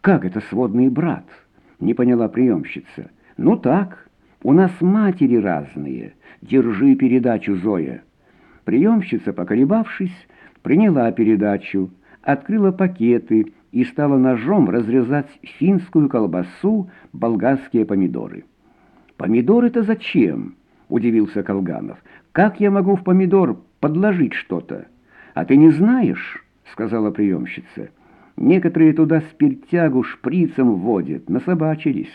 «Как это сводный брат?» — не поняла приемщица. «Ну так, у нас матери разные. Держи передачу, Зоя». Приемщица, поколебавшись, приняла передачу, открыла пакеты и стала ножом разрезать финскую колбасу, болгарские помидоры. «Помидоры-то зачем?» — удивился Колганов. «Как я могу в помидор подложить что-то?» «А ты не знаешь?» — сказала приемщица. «Некоторые туда спиртягу шприцем вводят, насобачились».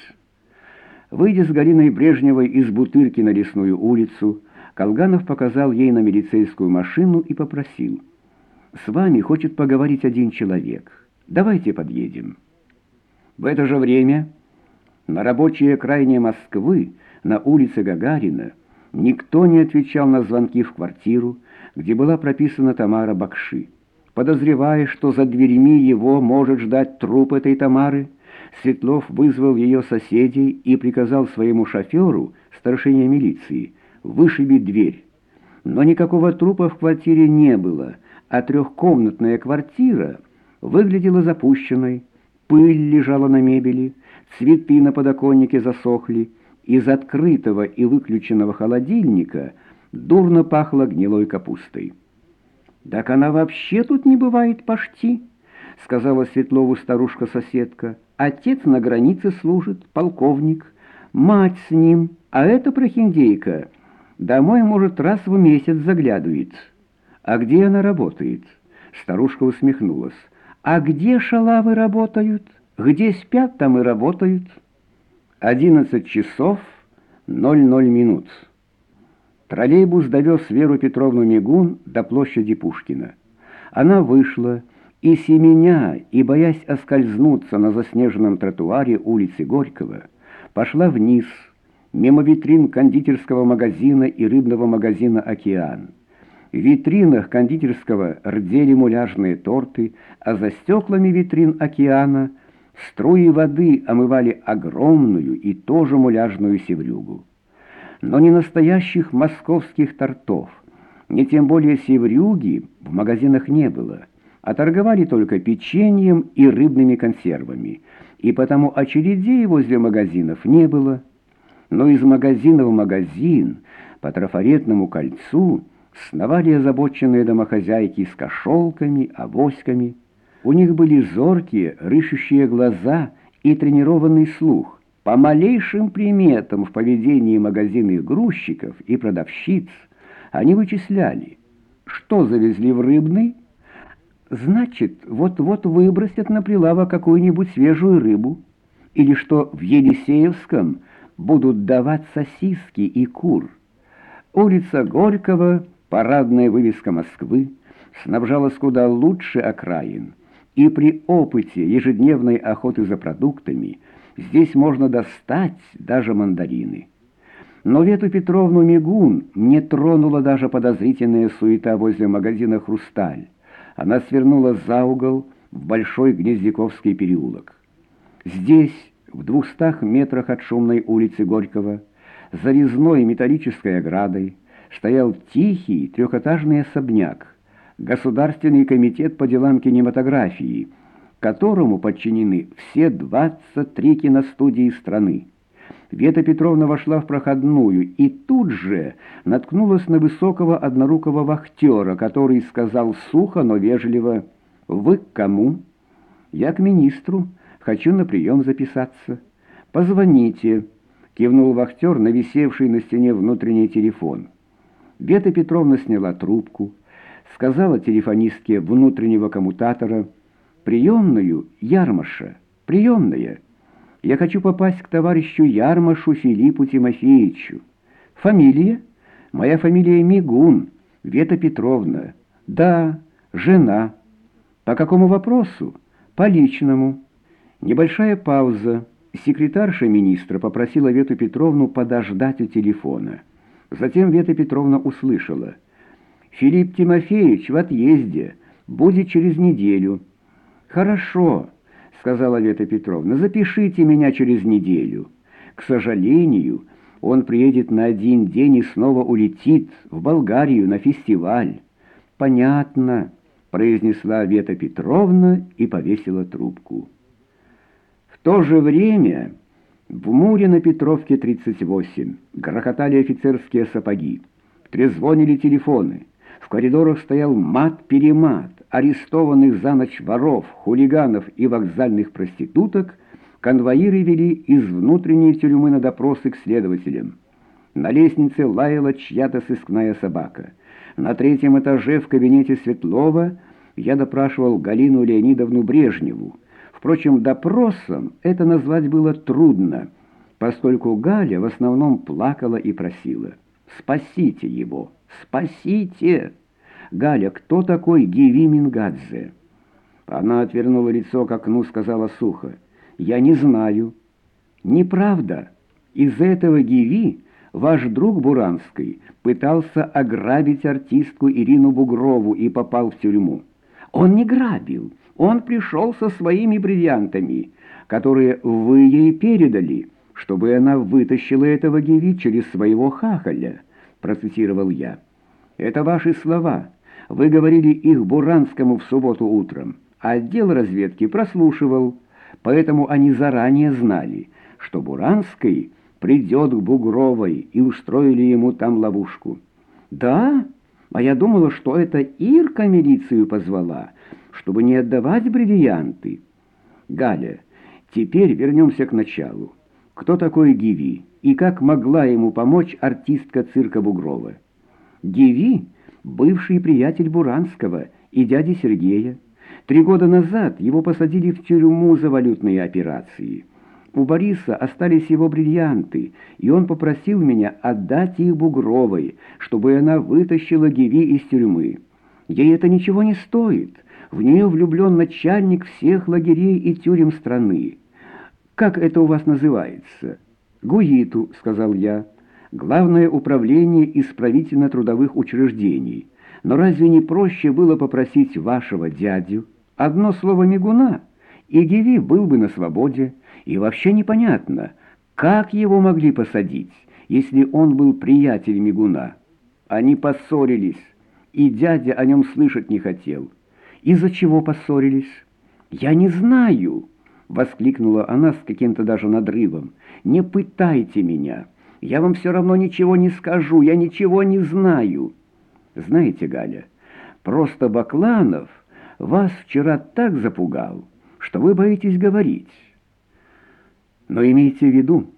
Выйдя с Галиной Брежневой из Бутырки на лесную улицу, Колганов показал ей на милицейскую машину и попросил. «С вами хочет поговорить один человек. Давайте подъедем». В это же время на рабочей окраине Москвы, на улице Гагарина, никто не отвечал на звонки в квартиру, где была прописана Тамара Бакши. Подозревая, что за дверьми его может ждать труп этой Тамары, Светлов вызвал ее соседей и приказал своему шоферу, старшине милиции, вышибить дверь. Но никакого трупа в квартире не было, а трехкомнатная квартира выглядела запущенной, пыль лежала на мебели, цветы на подоконнике засохли, из открытого и выключенного холодильника дурно пахло гнилой капустой. «Так она вообще тут не бывает почти», — сказала Светлову старушка-соседка. «Отец на границе служит, полковник, мать с ним, а эта прохиндейка домой, может, раз в месяц заглядывает. А где она работает?» Старушка усмехнулась. «А где шалавы работают? Где спят, там и работают». Одиннадцать часов ноль ноль минут. Троллейбус довез Веру Петровну Мигун до площади Пушкина. Она вышла, и семеня, и, боясь оскользнуться на заснеженном тротуаре улицы Горького, пошла вниз, мимо витрин кондитерского магазина и рыбного магазина «Океан». В витринах кондитерского рдели муляжные торты, а за стеклами витрин «Океана» струи воды омывали огромную и тоже муляжную севрюгу но не настоящих московских тортов, не тем более севрюги в магазинах не было, а торговали только печеньем и рыбными консервами, и потому очередей возле магазинов не было. Но из магазина в магазин по трафаретному кольцу сновали озабоченные домохозяйки с кошелками, авоськами. У них были зоркие, рыщущие глаза и тренированный слух. По малейшим приметам в поведении магазинных грузчиков и продавщиц они вычисляли, что завезли в рыбный, значит, вот-вот выбросят на прилавок какую-нибудь свежую рыбу, или что в Елисеевском будут давать сосиски и кур. Улица Горького, парадная вывеска Москвы, снабжалась куда лучше окраин, и при опыте ежедневной охоты за продуктами – Здесь можно достать даже мандарины. Но Вету Петровну Мигун не тронула даже подозрительная суета возле магазина «Хрусталь». Она свернула за угол в Большой Гнездяковский переулок. Здесь, в двухстах метрах от шумной улицы Горького, за резной металлической оградой, стоял тихий трехэтажный особняк, Государственный комитет по делам кинематографии – которому подчинены все 23 киностудии страны. Вета Петровна вошла в проходную и тут же наткнулась на высокого однорукого вахтера, который сказал сухо, но вежливо «Вы к кому?» «Я к министру. Хочу на прием записаться». «Позвоните», — кивнул вахтер на висевший на стене внутренний телефон. Вета Петровна сняла трубку, сказала телефонистке внутреннего коммутатора — приемную Ярмаша, приемная. Я хочу попасть к товарищу Ярмашу Филиппу Тимофеевичу. Фамилия? Моя фамилия Мигун, Вета Петровна. Да, жена. По какому вопросу? По личному. Небольшая пауза. Секретарша министра попросила Вету Петровну подождать у телефона. Затем Вета Петровна услышала. «Филипп Тимофеевич в отъезде. Будет через неделю». «Хорошо», — сказала Вета Петровна, — «запишите меня через неделю. К сожалению, он приедет на один день и снова улетит в Болгарию на фестиваль». «Понятно», — произнесла Вета Петровна и повесила трубку. то же время в Муре на Петровке 38 грохотали офицерские сапоги, трезвонили телефоны, в коридорах стоял мат-перемат, арестованных за ночь воров, хулиганов и вокзальных проституток конвоиры вели из внутренней тюрьмы на допросы к следователям. На лестнице лаяла чья-то сыскная собака. На третьем этаже в кабинете Светлова я допрашивал Галину Леонидовну Брежневу. Впрочем, допросом это назвать было трудно, поскольку Галя в основном плакала и просила «Спасите его! Спасите!» «Галя, кто такой Гиви Мингадзе?» Она отвернула лицо к окну, сказала сухо «Я не знаю». «Неправда. Из этого Гиви ваш друг Буранский пытался ограбить артистку Ирину Бугрову и попал в тюрьму. Он не грабил, он пришел со своими бриллиантами, которые вы ей передали, чтобы она вытащила этого Гиви через своего хахаля», процитировал я. «Это ваши слова. Вы говорили их Буранскому в субботу утром. Отдел разведки прослушивал, поэтому они заранее знали, что Буранский придет к Бугровой и устроили ему там ловушку. «Да? А я думала, что это Ирка милицию позвала, чтобы не отдавать бриллианты». «Галя, теперь вернемся к началу. Кто такой Гиви и как могла ему помочь артистка цирка Бугрова?» «Гиви — бывший приятель Буранского и дяди Сергея. Три года назад его посадили в тюрьму за валютные операции». У Бориса остались его бриллианты, и он попросил меня отдать их Бугровой, чтобы она вытащила Гиви из тюрьмы. Ей это ничего не стоит. В нее влюблен начальник всех лагерей и тюрем страны. Как это у вас называется? Гуиту, сказал я. Главное управление исправительно-трудовых учреждений. Но разве не проще было попросить вашего дядю? Одно слово «мигуна», и Гиви был бы на свободе. И вообще непонятно, как его могли посадить, если он был приятель Мигуна. Они поссорились, и дядя о нем слышать не хотел. Из-за чего поссорились? «Я не знаю!» — воскликнула она с каким-то даже надрывом. «Не пытайте меня! Я вам все равно ничего не скажу, я ничего не знаю!» «Знаете, Галя, просто Бакланов вас вчера так запугал, что вы боитесь говорить». Но имейте в виду,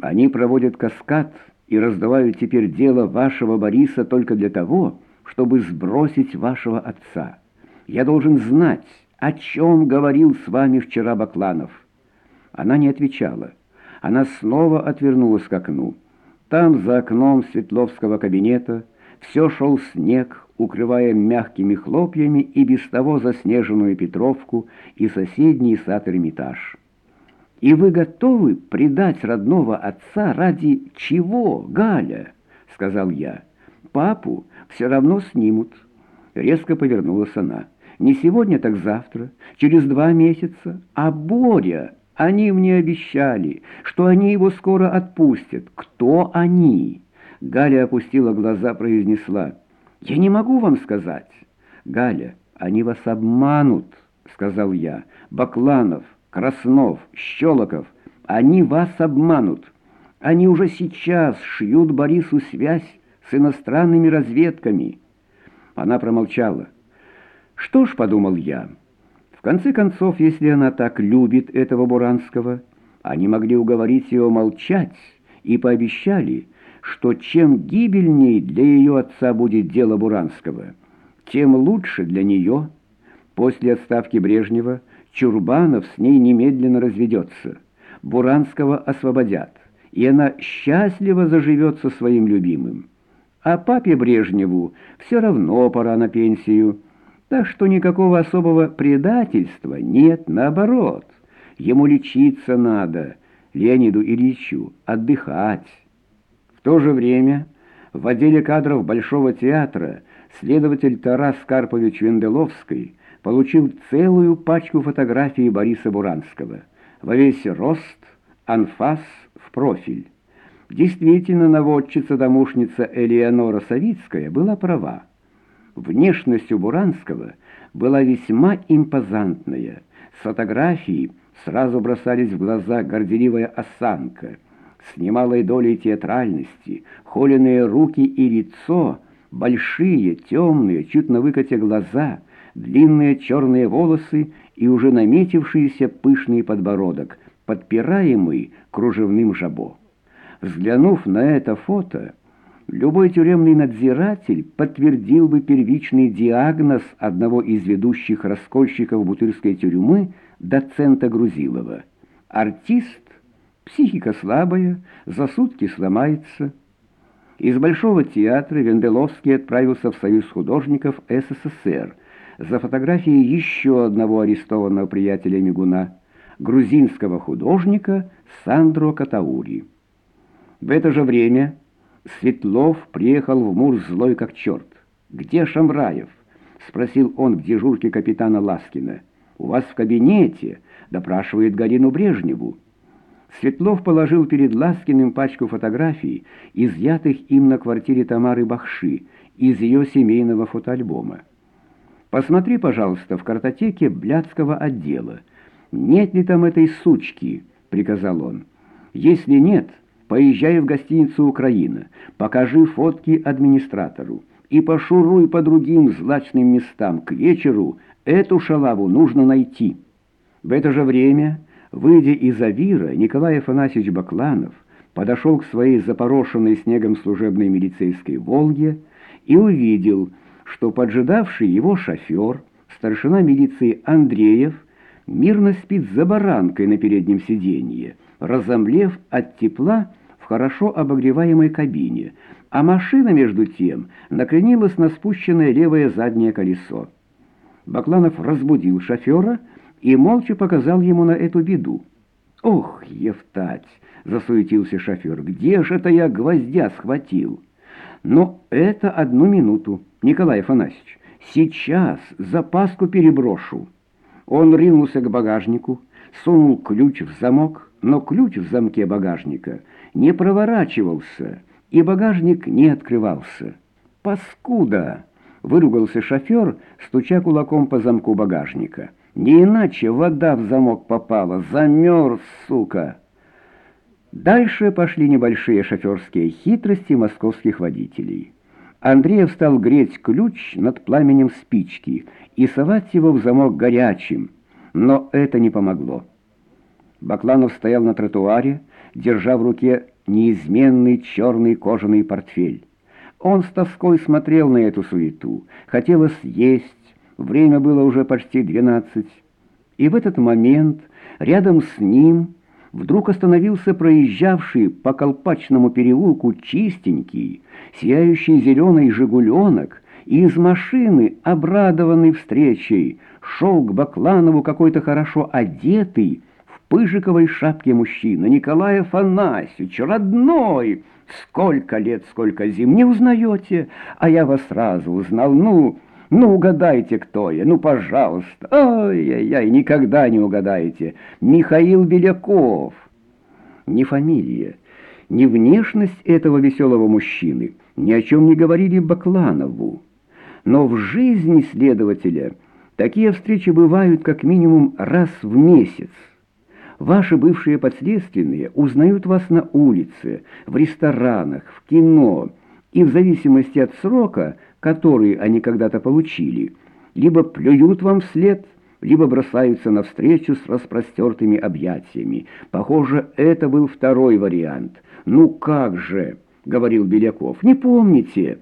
они проводят каскад и раздавают теперь дело вашего Бориса только для того, чтобы сбросить вашего отца. Я должен знать, о чем говорил с вами вчера Бакланов». Она не отвечала. Она снова отвернулась к окну. Там, за окном Светловского кабинета, все шел снег, укрывая мягкими хлопьями и без того заснеженную Петровку и соседний сад Эрмитаж. И вы готовы предать родного отца ради чего, Галя? Сказал я. Папу все равно снимут. Резко повернулась она. Не сегодня, так завтра, через два месяца. А Боря, они мне обещали, что они его скоро отпустят. Кто они? Галя опустила глаза, произнесла. Я не могу вам сказать. Галя, они вас обманут, сказал я. Бакланов, Краснов, Щелоков, они вас обманут. Они уже сейчас шьют Борису связь с иностранными разведками. Она промолчала. Что ж, подумал я, конце концов, если она так любит этого Буранского, они могли уговорить ее молчать и пообещали, что чем гибельней для ее отца будет дело Буранского, тем лучше для нее. После отставки Брежнева Чурбанов с ней немедленно разведется. Буранского освободят, и она счастливо заживет со своим любимым. А папе Брежневу все равно пора на пенсию, так что никакого особого предательства нет, наоборот. Ему лечиться надо, Леониду Ильичу, отдыхать. В то же время в отделе кадров Большого театра следователь Тарас Карпович Венделовский получил целую пачку фотографий Бориса Буранского. Во весь рост, анфас в профиль. Действительно, наводчица-домушница Элеонора Савицкая была права. Внешность у Буранского была весьма импозантная. С фотографии сразу бросались в глаза горделивая осанка, с немалой долей театральности, холеные руки и лицо, большие, темные, чуть на выкате глаза, длинные черные волосы и уже наметившийся пышный подбородок, подпираемый кружевным жабо. Взглянув на это фото, любой тюремный надзиратель подтвердил бы первичный диагноз одного из ведущих раскольщиков Бутырской тюрьмы, доцента Грузилова. Артист, психика слабая, за сутки сломается. Из Большого театра Венделовский отправился в Союз художников СССР за фотографией еще одного арестованного приятеля Мигуна, грузинского художника Сандро Катаури. В это же время Светлов приехал в Мур злой как черт. «Где Шамраев?» — спросил он к дежурке капитана Ласкина. «У вас в кабинете», — допрашивает Галину Брежневу. Светлов положил перед Ласкиным пачку фотографий, изъятых им на квартире Тамары Бахши, из ее семейного фотоальбома. «Посмотри, пожалуйста, в картотеке Блядского отдела. Нет ли там этой сучки?» — приказал он. «Если нет, поезжай в гостиницу «Украина», покажи фотки администратору и пошуруй по другим злачным местам. К вечеру эту шалаву нужно найти». В это же время... Выйдя из Авира, Николай Афанасьевич Бакланов подошел к своей запорошенной снегом служебной милицейской «Волге» и увидел, что поджидавший его шофер, старшина милиции Андреев, мирно спит за баранкой на переднем сиденье, разомлев от тепла в хорошо обогреваемой кабине, а машина, между тем, накренилась на спущенное левое заднее колесо. Бакланов разбудил шофера и молча показал ему на эту беду. «Ох, Евтать!» — засуетился шофер. «Где же это я гвоздя схватил?» «Но это одну минуту, Николай Афанасьевич. Сейчас запаску переброшу». Он ринулся к багажнику, сунул ключ в замок, но ключ в замке багажника не проворачивался, и багажник не открывался. «Паскуда!» — выругался шофер, стуча кулаком по замку багажника. Не иначе вода в замок попала, замерз, сука. Дальше пошли небольшие шоферские хитрости московских водителей. Андреев стал греть ключ над пламенем спички и совать его в замок горячим, но это не помогло. Бакланов стоял на тротуаре, держа в руке неизменный черный кожаный портфель. Он с тоской смотрел на эту суету. Хотелось есть, Время было уже почти двенадцать. И в этот момент рядом с ним вдруг остановился проезжавший по Колпачному переулку чистенький, сияющий зеленый «Жигуленок», и из машины, обрадованный встречей, шел к Бакланову какой-то хорошо одетый, пыжиковой шапке мужчина, Николай Афанасьевич, родной! Сколько лет, сколько зим, не узнаете? А я вас сразу узнал, ну... Ну, угадайте, кто я, ну, пожалуйста. Ай-яй-яй, никогда не угадаете. Михаил Беляков. Ни фамилия, ни внешность этого веселого мужчины ни о чем не говорили Бакланову. Но в жизни следователя такие встречи бывают как минимум раз в месяц. Ваши бывшие подследственные узнают вас на улице, в ресторанах, в кино, и в зависимости от срока – которые они когда-то получили, либо плюют вам вслед, либо бросаются навстречу с распростертыми объятиями. Похоже, это был второй вариант. «Ну как же!» — говорил Беляков. «Не помните?»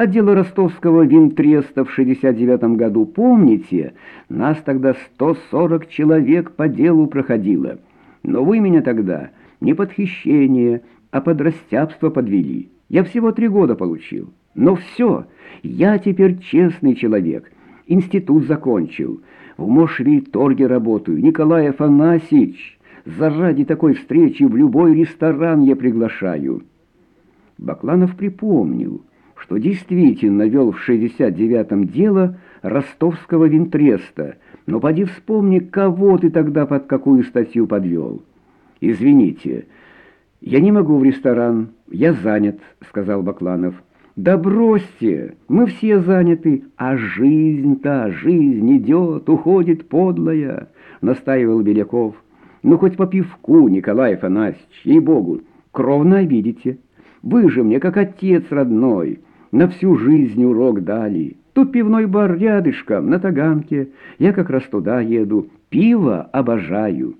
А дело ростовского винтреста в 69 году, помните? Нас тогда 140 человек по делу проходило. Но вы меня тогда не под хищение, а под растяпство подвели. Я всего три года получил. Но все, я теперь честный человек, институт закончил, в Мошви-торге работаю, Николай Афанасьевич, заради такой встречи в любой ресторан я приглашаю». Бакланов припомнил, что действительно вел в 69-м дело ростовского винтреста, но поди вспомни, кого ты тогда под какую статью подвел. «Извините, я не могу в ресторан, я занят», — сказал Бакланов. «Да бросьте, мы все заняты, а жизнь-то, жизнь идет, уходит подлая. — настаивал Беляков. «Ну, хоть по пивку, Николай Афанасьевич, ей-богу, кровно обидите. Вы же мне как отец родной, на всю жизнь урок дали. Тут пивной бар рядышком, на Таганке. Я как раз туда еду. Пиво обожаю».